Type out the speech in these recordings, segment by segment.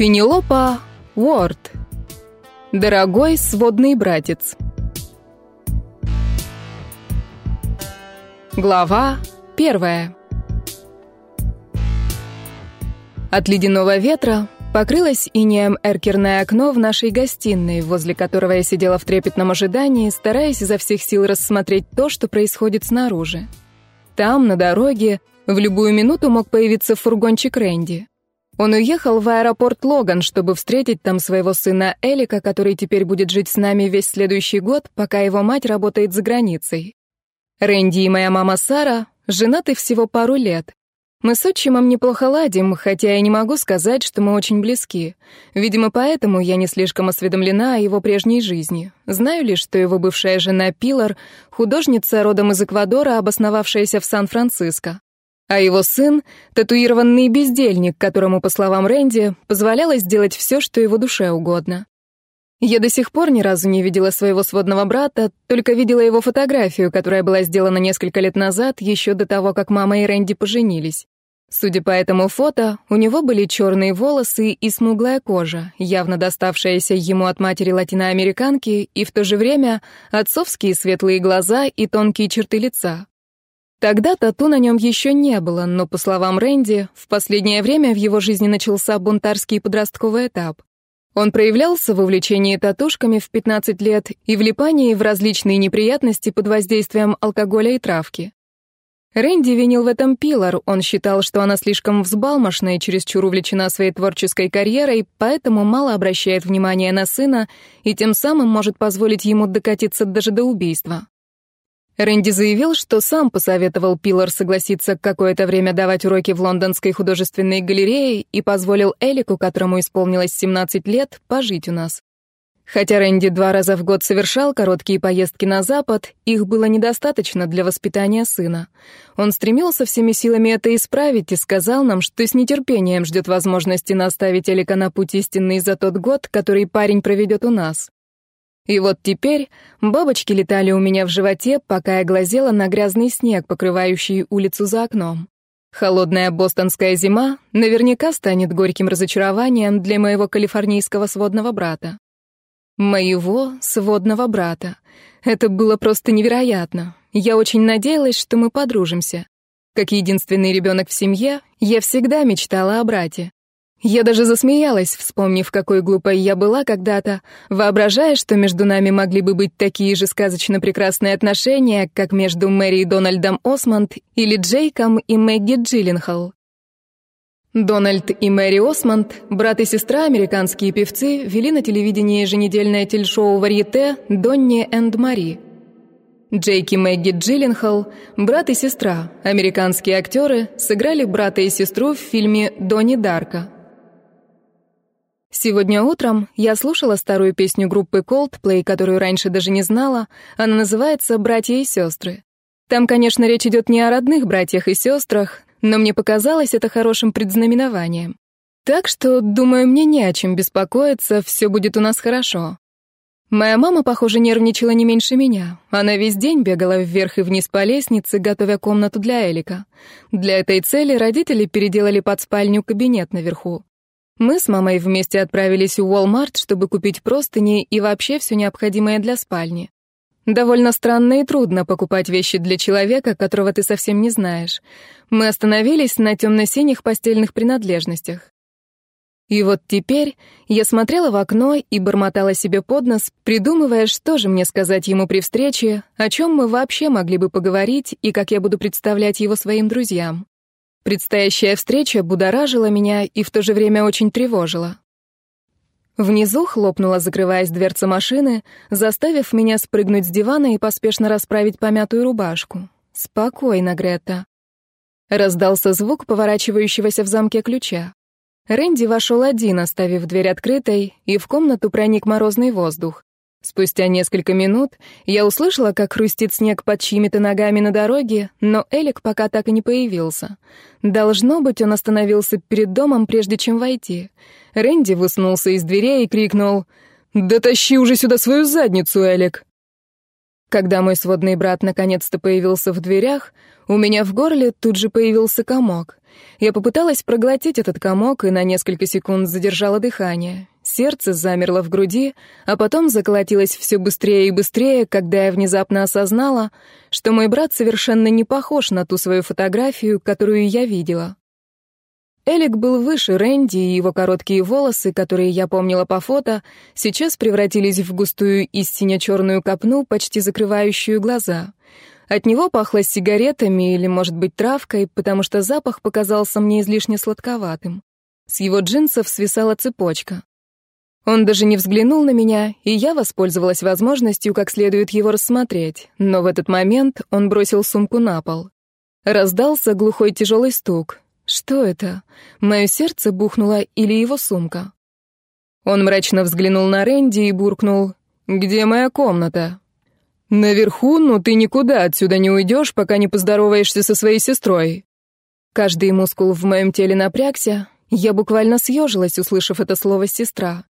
Пенелопа Уорд. Дорогой сводный братец. Глава первая. От ледяного ветра покрылось инеем эркерное окно в нашей гостиной, возле которого я сидела в трепетном ожидании, стараясь изо всех сил рассмотреть то, что происходит снаружи. Там, на дороге, в любую минуту мог появиться фургончик Рэнди. Он уехал в аэропорт Логан, чтобы встретить там своего сына Элика, который теперь будет жить с нами весь следующий год, пока его мать работает за границей. Рэнди и моя мама Сара женаты всего пару лет. Мы с отчимом неплохо ладим, хотя я не могу сказать, что мы очень близки. Видимо, поэтому я не слишком осведомлена о его прежней жизни. Знаю лишь, что его бывшая жена Пилар — художница родом из Эквадора, обосновавшаяся в Сан-Франциско а его сын — татуированный бездельник, которому, по словам Рэнди, позволяло сделать все, что его душе угодно. Я до сих пор ни разу не видела своего сводного брата, только видела его фотографию, которая была сделана несколько лет назад, еще до того, как мама и Рэнди поженились. Судя по этому фото, у него были черные волосы и смуглая кожа, явно доставшаяся ему от матери латиноамериканки, и в то же время отцовские светлые глаза и тонкие черты лица. Тогда тату на нем еще не было, но, по словам Рэнди, в последнее время в его жизни начался бунтарский подростковый этап. Он проявлялся в увлечении татушками в 15 лет и влипании в различные неприятности под воздействием алкоголя и травки. Рэнди винил в этом Пилар, он считал, что она слишком взбалмошна и чересчур увлечена своей творческой карьерой, поэтому мало обращает внимания на сына и тем самым может позволить ему докатиться даже до убийства. Рэнди заявил, что сам посоветовал Пилар согласиться какое-то время давать уроки в лондонской художественной галерее и позволил Элику, которому исполнилось 17 лет, пожить у нас. Хотя Рэнди два раза в год совершал короткие поездки на Запад, их было недостаточно для воспитания сына. Он стремился всеми силами это исправить и сказал нам, что с нетерпением ждет возможности наставить Элика на путь истинный за тот год, который парень проведет у нас. И вот теперь бабочки летали у меня в животе, пока я глазела на грязный снег, покрывающий улицу за окном. Холодная бостонская зима наверняка станет горьким разочарованием для моего калифорнийского сводного брата. Моего сводного брата. Это было просто невероятно. Я очень надеялась, что мы подружимся. Как единственный ребенок в семье, я всегда мечтала о брате. Я даже засмеялась, вспомнив, какой глупой я была когда-то, воображая, что между нами могли бы быть такие же сказочно прекрасные отношения, как между Мэри и Дональдом Осмонд или Джейком и Мэгги Джилленхол. Дональд и Мэри Осмонд, брат и сестра, американские певцы, вели на телевидении еженедельное телешоу «Варьете» «Донни энд Мари». Джейк и Мэгги Джилленхол, брат и сестра, американские актеры, сыграли брата и сестру в фильме «Донни Дарка». Сегодня утром я слушала старую песню группы Coldplay, которую раньше даже не знала. Она называется «Братья и сестры». Там, конечно, речь идет не о родных братьях и сестрах, но мне показалось это хорошим предзнаменованием. Так что, думаю, мне не о чем беспокоиться, все будет у нас хорошо. Моя мама, похоже, нервничала не меньше меня. Она весь день бегала вверх и вниз по лестнице, готовя комнату для Элика. Для этой цели родители переделали под спальню кабинет наверху. Мы с мамой вместе отправились в Walmart, чтобы купить простыни и вообще все необходимое для спальни. Довольно странно и трудно покупать вещи для человека, которого ты совсем не знаешь. Мы остановились на темно-синих постельных принадлежностях. И вот теперь я смотрела в окно и бормотала себе под нос, придумывая, что же мне сказать ему при встрече, о чем мы вообще могли бы поговорить и как я буду представлять его своим друзьям. Предстоящая встреча будоражила меня и в то же время очень тревожила. Внизу хлопнула, закрываясь дверца машины, заставив меня спрыгнуть с дивана и поспешно расправить помятую рубашку. «Спокойно, Грета». Раздался звук поворачивающегося в замке ключа. Рэнди вошел один, оставив дверь открытой, и в комнату проник морозный воздух. Спустя несколько минут я услышала, как хрустит снег под чьими-то ногами на дороге, но Элик пока так и не появился. Должно быть, он остановился перед домом, прежде чем войти. Рэнди высунулся из дверей и крикнул «Да тащи уже сюда свою задницу, Элик!» Когда мой сводный брат наконец-то появился в дверях, у меня в горле тут же появился комок. Я попыталась проглотить этот комок и на несколько секунд задержала дыхание. Сердце замерло в груди, а потом заколотилось все быстрее и быстрее, когда я внезапно осознала, что мой брат совершенно не похож на ту свою фотографию, которую я видела. Элик был выше Рэнди, и его короткие волосы, которые я помнила по фото, сейчас превратились в густую и сине-черную копну, почти закрывающую глаза. От него пахло сигаретами или, может быть, травкой, потому что запах показался мне излишне сладковатым. С его джинсов свисала цепочка. Он даже не взглянул на меня, и я воспользовалась возможностью как следует его рассмотреть, но в этот момент он бросил сумку на пол. Раздался глухой тяжелый стук. Что это? Мое сердце бухнуло или его сумка? Он мрачно взглянул на Рэнди и буркнул. «Где моя комната?» «Наверху, но ты никуда отсюда не уйдешь, пока не поздороваешься со своей сестрой». Каждый мускул в моем теле напрягся. Я буквально съежилась, услышав это слово «сестра».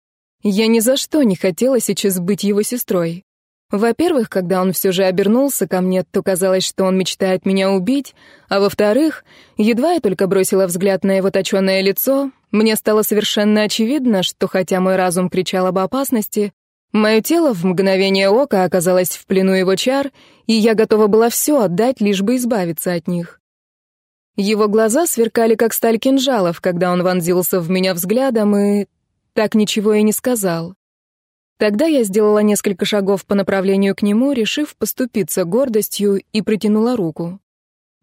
Я ни за что не хотела сейчас быть его сестрой. Во-первых, когда он все же обернулся ко мне, то казалось, что он мечтает меня убить, а во-вторых, едва я только бросила взгляд на его точёное лицо, мне стало совершенно очевидно, что хотя мой разум кричал об опасности, мое тело в мгновение ока оказалось в плену его чар, и я готова была все отдать, лишь бы избавиться от них. Его глаза сверкали, как сталь кинжалов, когда он вонзился в меня взглядом и так ничего и не сказал. Тогда я сделала несколько шагов по направлению к нему, решив поступиться гордостью, и протянула руку.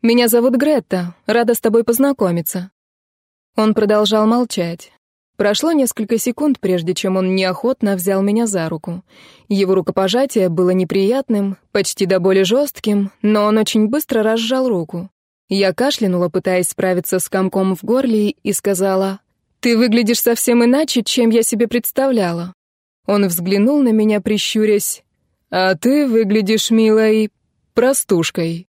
«Меня зовут Гретта, рада с тобой познакомиться». Он продолжал молчать. Прошло несколько секунд, прежде чем он неохотно взял меня за руку. Его рукопожатие было неприятным, почти до боли жестким, но он очень быстро разжал руку. Я кашлянула, пытаясь справиться с комком в горле, и сказала, «Ты выглядишь совсем иначе, чем я себе представляла. Он взглянул на меня, прищурясь. «А ты выглядишь милой простушкой».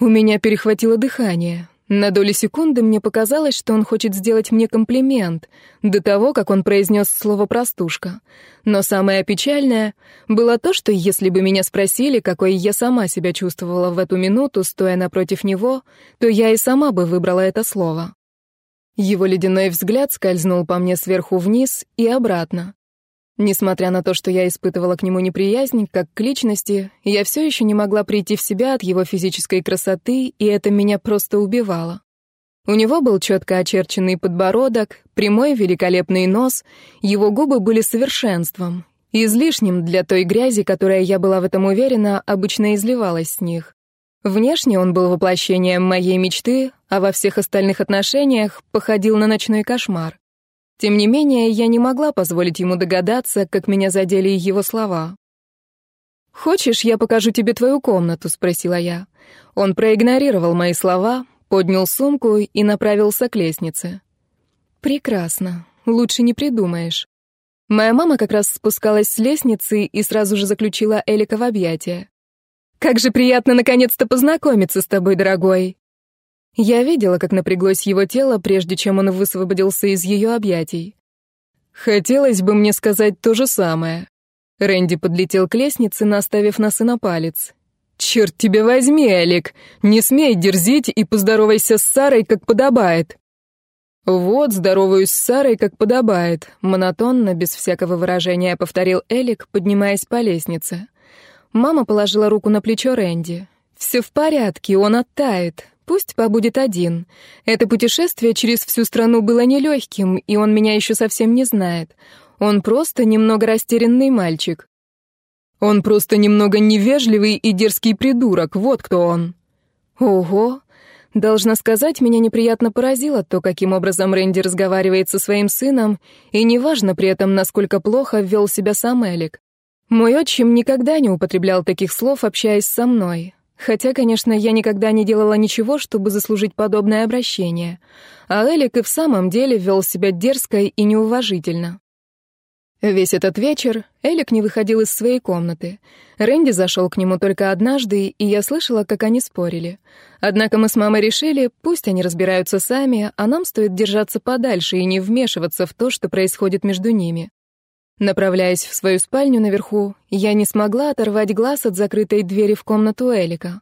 У меня перехватило дыхание. На доли секунды мне показалось, что он хочет сделать мне комплимент, до того, как он произнес слово «простушка». Но самое печальное было то, что если бы меня спросили, какой я сама себя чувствовала в эту минуту, стоя напротив него, то я и сама бы выбрала это слово. Его ледяной взгляд скользнул по мне сверху вниз и обратно. Несмотря на то, что я испытывала к нему неприязнь, как к личности, я все еще не могла прийти в себя от его физической красоты, и это меня просто убивало. У него был четко очерченный подбородок, прямой великолепный нос, его губы были совершенством, излишним для той грязи, которая, я была в этом уверена, обычно изливалась с них. Внешне он был воплощением моей мечты, а во всех остальных отношениях походил на ночной кошмар. Тем не менее, я не могла позволить ему догадаться, как меня задели его слова. «Хочешь, я покажу тебе твою комнату?» — спросила я. Он проигнорировал мои слова, поднял сумку и направился к лестнице. «Прекрасно. Лучше не придумаешь». Моя мама как раз спускалась с лестницы и сразу же заключила Элика в объятия. «Как же приятно наконец-то познакомиться с тобой, дорогой!» Я видела, как напряглось его тело, прежде чем он высвободился из ее объятий. Хотелось бы мне сказать то же самое. Рэнди подлетел к лестнице, наставив на сына палец. «Черт тебе возьми, Алик! Не смей дерзить и поздоровайся с Сарой, как подобает!» «Вот, здороваюсь с Сарой, как подобает», — монотонно, без всякого выражения, повторил Элик, поднимаясь по лестнице. Мама положила руку на плечо Рэнди. «Все в порядке, он оттает. Пусть побудет один. Это путешествие через всю страну было нелегким, и он меня еще совсем не знает. Он просто немного растерянный мальчик. Он просто немного невежливый и дерзкий придурок, вот кто он. Ого. Должна сказать, меня неприятно поразило то, каким образом Рэнди разговаривает со своим сыном, и неважно при этом, насколько плохо вел себя сам Элик. Мой отчим никогда не употреблял таких слов, общаясь со мной. Хотя, конечно, я никогда не делала ничего, чтобы заслужить подобное обращение. А Элик и в самом деле вел себя дерзко и неуважительно. Весь этот вечер Элик не выходил из своей комнаты. Рэнди зашел к нему только однажды, и я слышала, как они спорили. Однако мы с мамой решили, пусть они разбираются сами, а нам стоит держаться подальше и не вмешиваться в то, что происходит между ними. Направляясь в свою спальню наверху, я не смогла оторвать глаз от закрытой двери в комнату Элика.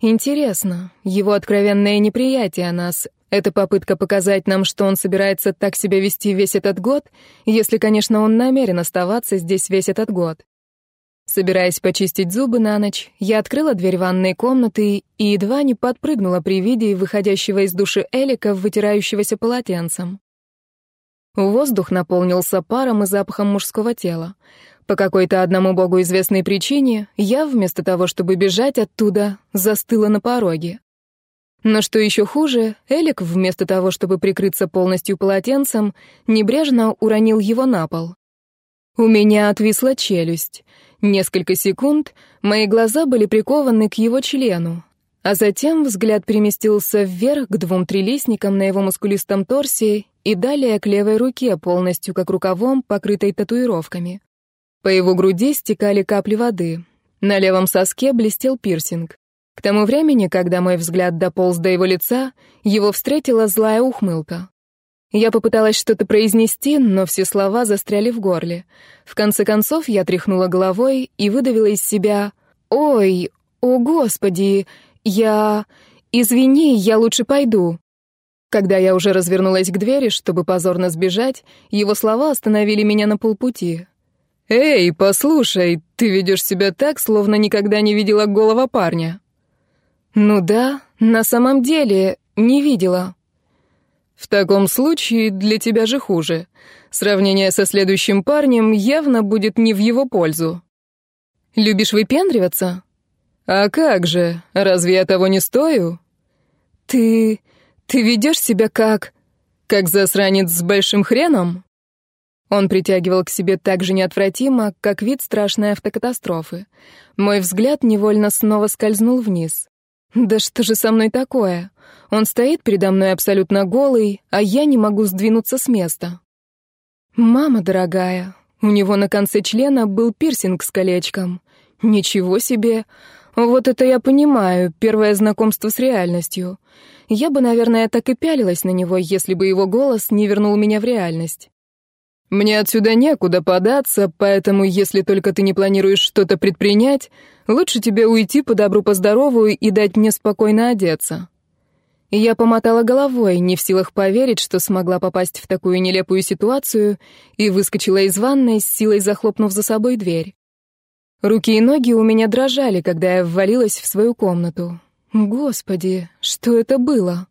Интересно, его откровенное неприятие нас — это попытка показать нам, что он собирается так себя вести весь этот год, если, конечно, он намерен оставаться здесь весь этот год. Собираясь почистить зубы на ночь, я открыла дверь ванной комнаты и едва не подпрыгнула при виде выходящего из души Элика, вытирающегося полотенцем. Воздух наполнился паром и запахом мужского тела. По какой-то одному богу известной причине я, вместо того, чтобы бежать оттуда, застыла на пороге. Но что еще хуже, Элик, вместо того, чтобы прикрыться полностью полотенцем, небрежно уронил его на пол. У меня отвисла челюсть. Несколько секунд мои глаза были прикованы к его члену, а затем взгляд переместился вверх к двум трилистникам на его мускулистом торсе и далее к левой руке, полностью как рукавом, покрытой татуировками. По его груди стекали капли воды. На левом соске блестел пирсинг. К тому времени, когда мой взгляд дополз до его лица, его встретила злая ухмылка. Я попыталась что-то произнести, но все слова застряли в горле. В конце концов я тряхнула головой и выдавила из себя «Ой, о господи, я... Извини, я лучше пойду». Когда я уже развернулась к двери, чтобы позорно сбежать, его слова остановили меня на полпути. «Эй, послушай, ты ведешь себя так, словно никогда не видела голого парня». «Ну да, на самом деле, не видела». В таком случае для тебя же хуже. Сравнение со следующим парнем явно будет не в его пользу. Любишь выпендриваться? А как же? Разве я того не стою? Ты... ты ведешь себя как... как засранец с большим хреном? Он притягивал к себе так же неотвратимо, как вид страшной автокатастрофы. Мой взгляд невольно снова скользнул вниз. Да что же со мной такое? Он стоит передо мной абсолютно голый, а я не могу сдвинуться с места. Мама дорогая, у него на конце члена был пирсинг с колечком. Ничего себе. Вот это я понимаю, первое знакомство с реальностью. Я бы, наверное, так и пялилась на него, если бы его голос не вернул меня в реальность. Мне отсюда некуда податься, поэтому если только ты не планируешь что-то предпринять, лучше тебе уйти по добру по здорову и дать мне спокойно одеться. Я помотала головой, не в силах поверить, что смогла попасть в такую нелепую ситуацию, и выскочила из ванной, с силой захлопнув за собой дверь. Руки и ноги у меня дрожали, когда я ввалилась в свою комнату. Господи, что это было?